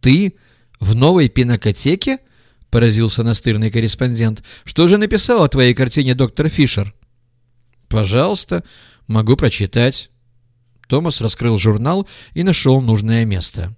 Ты в новой пинокотеке? Поразился настырный корреспондент. Что же написал о твоей картине доктор Фишер? Пожалуйста, могу прочитать. Томас раскрыл журнал и нашел нужное место.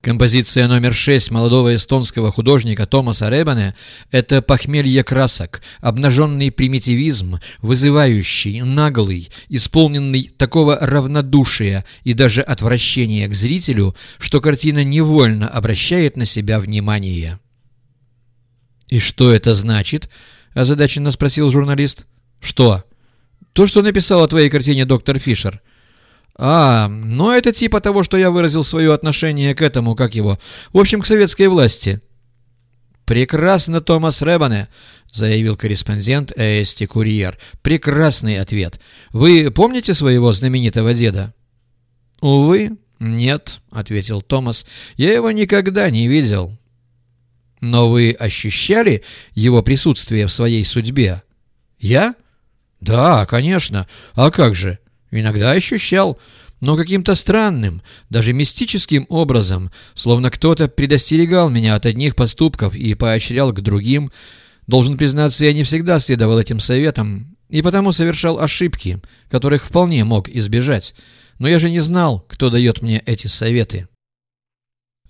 Композиция номер шесть молодого эстонского художника Томаса Ребане – это похмелье красок, обнаженный примитивизм, вызывающий, наглый, исполненный такого равнодушия и даже отвращения к зрителю, что картина невольно обращает на себя внимание. «И что это значит?» – озадаченно спросил журналист. «Что?» «То, что написал о твоей картине доктор Фишер». «А, ну это типа того, что я выразил свое отношение к этому, как его, в общем, к советской власти». «Прекрасно, Томас Рэббане», — заявил корреспондент Эсти Курьер. «Прекрасный ответ. Вы помните своего знаменитого деда?» «Увы, нет», — ответил Томас. «Я его никогда не видел». «Но вы ощущали его присутствие в своей судьбе?» «Я?» «Да, конечно. А как же?» Иногда ощущал, но каким-то странным, даже мистическим образом, словно кто-то предостерегал меня от одних поступков и поощрял к другим. Должен признаться, я не всегда следовал этим советам и потому совершал ошибки, которых вполне мог избежать. Но я же не знал, кто дает мне эти советы.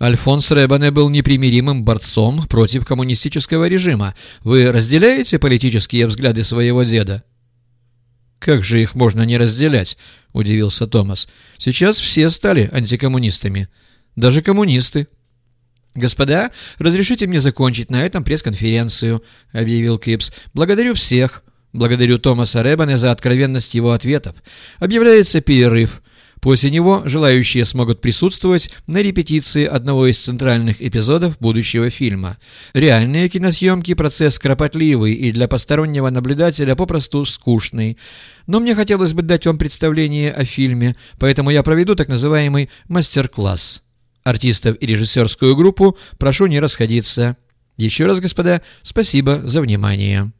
Альфонс Ребане был непримиримым борцом против коммунистического режима. Вы разделяете политические взгляды своего деда? «Как же их можно не разделять?» — удивился Томас. «Сейчас все стали антикоммунистами. Даже коммунисты». «Господа, разрешите мне закончить на этом пресс-конференцию», — объявил Кипс. «Благодарю всех. Благодарю Томаса Ребана за откровенность его ответов. Объявляется перерыв. После него желающие смогут присутствовать на репетиции одного из центральных эпизодов будущего фильма. Реальные киносъемки – процесс кропотливый и для постороннего наблюдателя попросту скучный. Но мне хотелось бы дать вам представление о фильме, поэтому я проведу так называемый мастер-класс. Артистов и режиссерскую группу прошу не расходиться. Еще раз, господа, спасибо за внимание.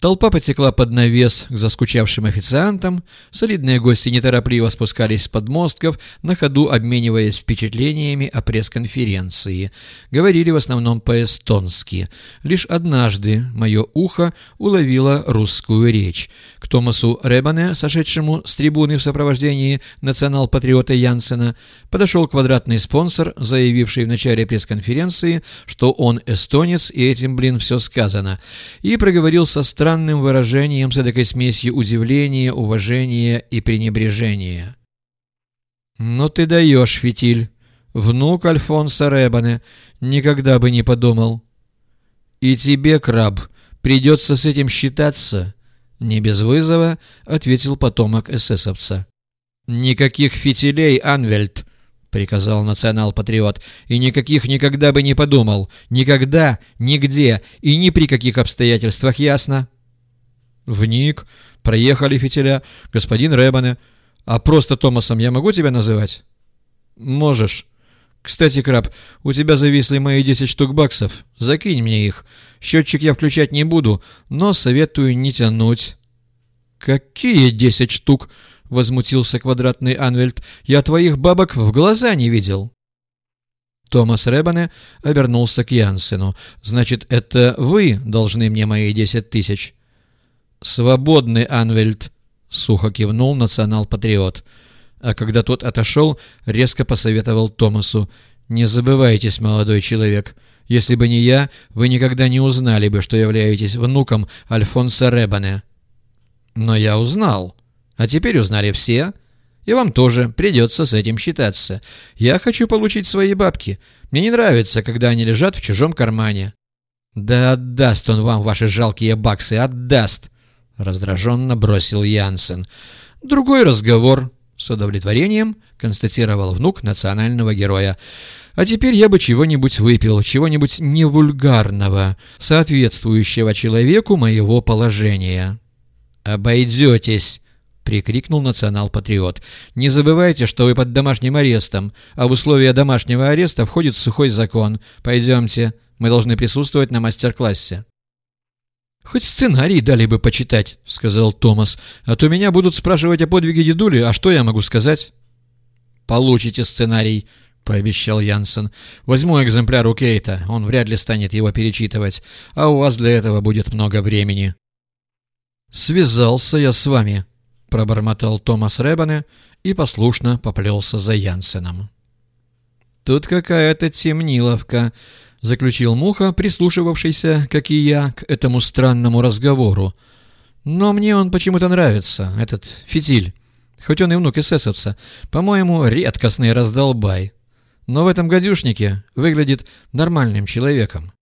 Толпа потекла под навес к заскучавшим официантам, солидные гости неторопливо спускались с подмостков, на ходу обмениваясь впечатлениями о пресс-конференции. Говорили в основном по-эстонски. Лишь однажды мое ухо уловило русскую речь. К Томасу Ребане, сошедшему с трибуны в сопровождении национал-патриота Янсена, подошел квадратный спонсор, заявивший в начале пресс-конференции, что он эстонец и этим, блин, все сказано, и проговорил со странным странным выражением с эдакой смесью удивления, уважения и пренебрежения. «Ну ты даешь, Фитиль! Внук Альфонса Ребане! Никогда бы не подумал!» «И тебе, краб, придется с этим считаться!» Не без вызова ответил потомок эсэсовца. «Никаких фитилей, Анвельд!» — приказал национал-патриот. «И никаких никогда бы не подумал! Никогда, нигде и ни при каких обстоятельствах, ясно?» «Вник, проехали фитиля, господин Рэббане. А просто Томасом я могу тебя называть?» «Можешь. Кстати, Краб, у тебя зависли мои 10 штук баксов. Закинь мне их. Счетчик я включать не буду, но советую не тянуть». «Какие 10 штук?» — возмутился квадратный Анвельд. «Я твоих бабок в глаза не видел». Томас Рэббане обернулся к Янсену. «Значит, это вы должны мне мои десять тысяч?» «Свободный, Анвельд!» — сухо кивнул национал-патриот. А когда тот отошел, резко посоветовал Томасу. «Не забывайтесь, молодой человек. Если бы не я, вы никогда не узнали бы, что являетесь внуком Альфонса Ребане». «Но я узнал. А теперь узнали все. И вам тоже придется с этим считаться. Я хочу получить свои бабки. Мне не нравится, когда они лежат в чужом кармане». «Да отдаст он вам ваши жалкие баксы, отдаст!» — раздраженно бросил Янсен. «Другой разговор», — с удовлетворением констатировал внук национального героя. «А теперь я бы чего-нибудь выпил, чего-нибудь невульгарного, соответствующего человеку моего положения». «Обойдетесь!» — прикрикнул национал-патриот. «Не забывайте, что вы под домашним арестом, а в условия домашнего ареста входит сухой закон. Пойдемте, мы должны присутствовать на мастер-классе». «Хоть сценарий дали бы почитать», — сказал Томас. «А то меня будут спрашивать о подвиге дедули, а что я могу сказать?» «Получите сценарий», — пообещал Янсен. «Возьму экземпляр у Кейта, он вряд ли станет его перечитывать, а у вас для этого будет много времени». «Связался я с вами», — пробормотал Томас Рэббане и послушно поплелся за Янсеном. «Тут какая-то темниловка», — заключил Муха, прислушивавшийся, как и я, к этому странному разговору. «Но мне он почему-то нравится, этот фитиль. Хоть он и внук эсэсовца. По-моему, редкостный раздолбай. Но в этом гадюшнике выглядит нормальным человеком».